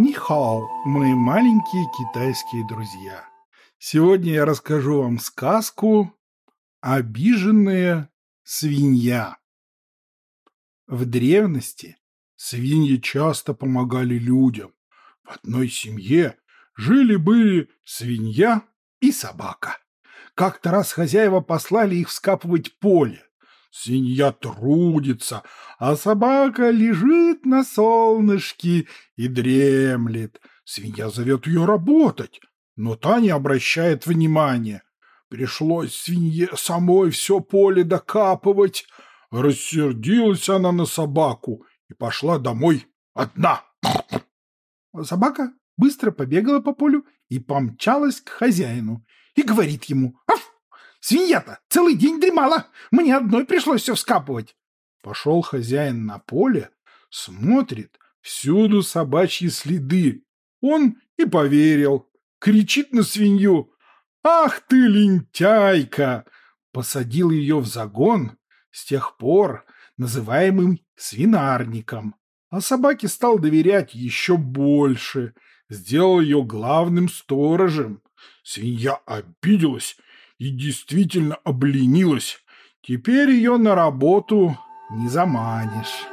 Нихао, мои маленькие китайские друзья. Сегодня я расскажу вам сказку «Обиженная свинья». В древности свиньи часто помогали людям. В одной семье жили-были свинья и собака. Как-то раз хозяева послали их вскапывать поле. Свинья трудится, а собака лежит на солнышке и дремлет. Свинья зовет ее работать, но та не обращает внимания. Пришлось свинье самой все поле докапывать. Рассердилась она на собаку и пошла домой одна. Собака быстро побегала по полю и помчалась к хозяину и говорит ему «Аф! Свинья-то целый день дремала. Мне одной пришлось все вскапывать. Пошел хозяин на поле, смотрит, всюду собачьи следы. Он и поверил. Кричит на свинью. «Ах ты, лентяйка!» Посадил ее в загон, с тех пор называемым свинарником. А собаке стал доверять еще больше. Сделал ее главным сторожем. Свинья обиделась и действительно обленилась. Теперь ее на работу не заманишь.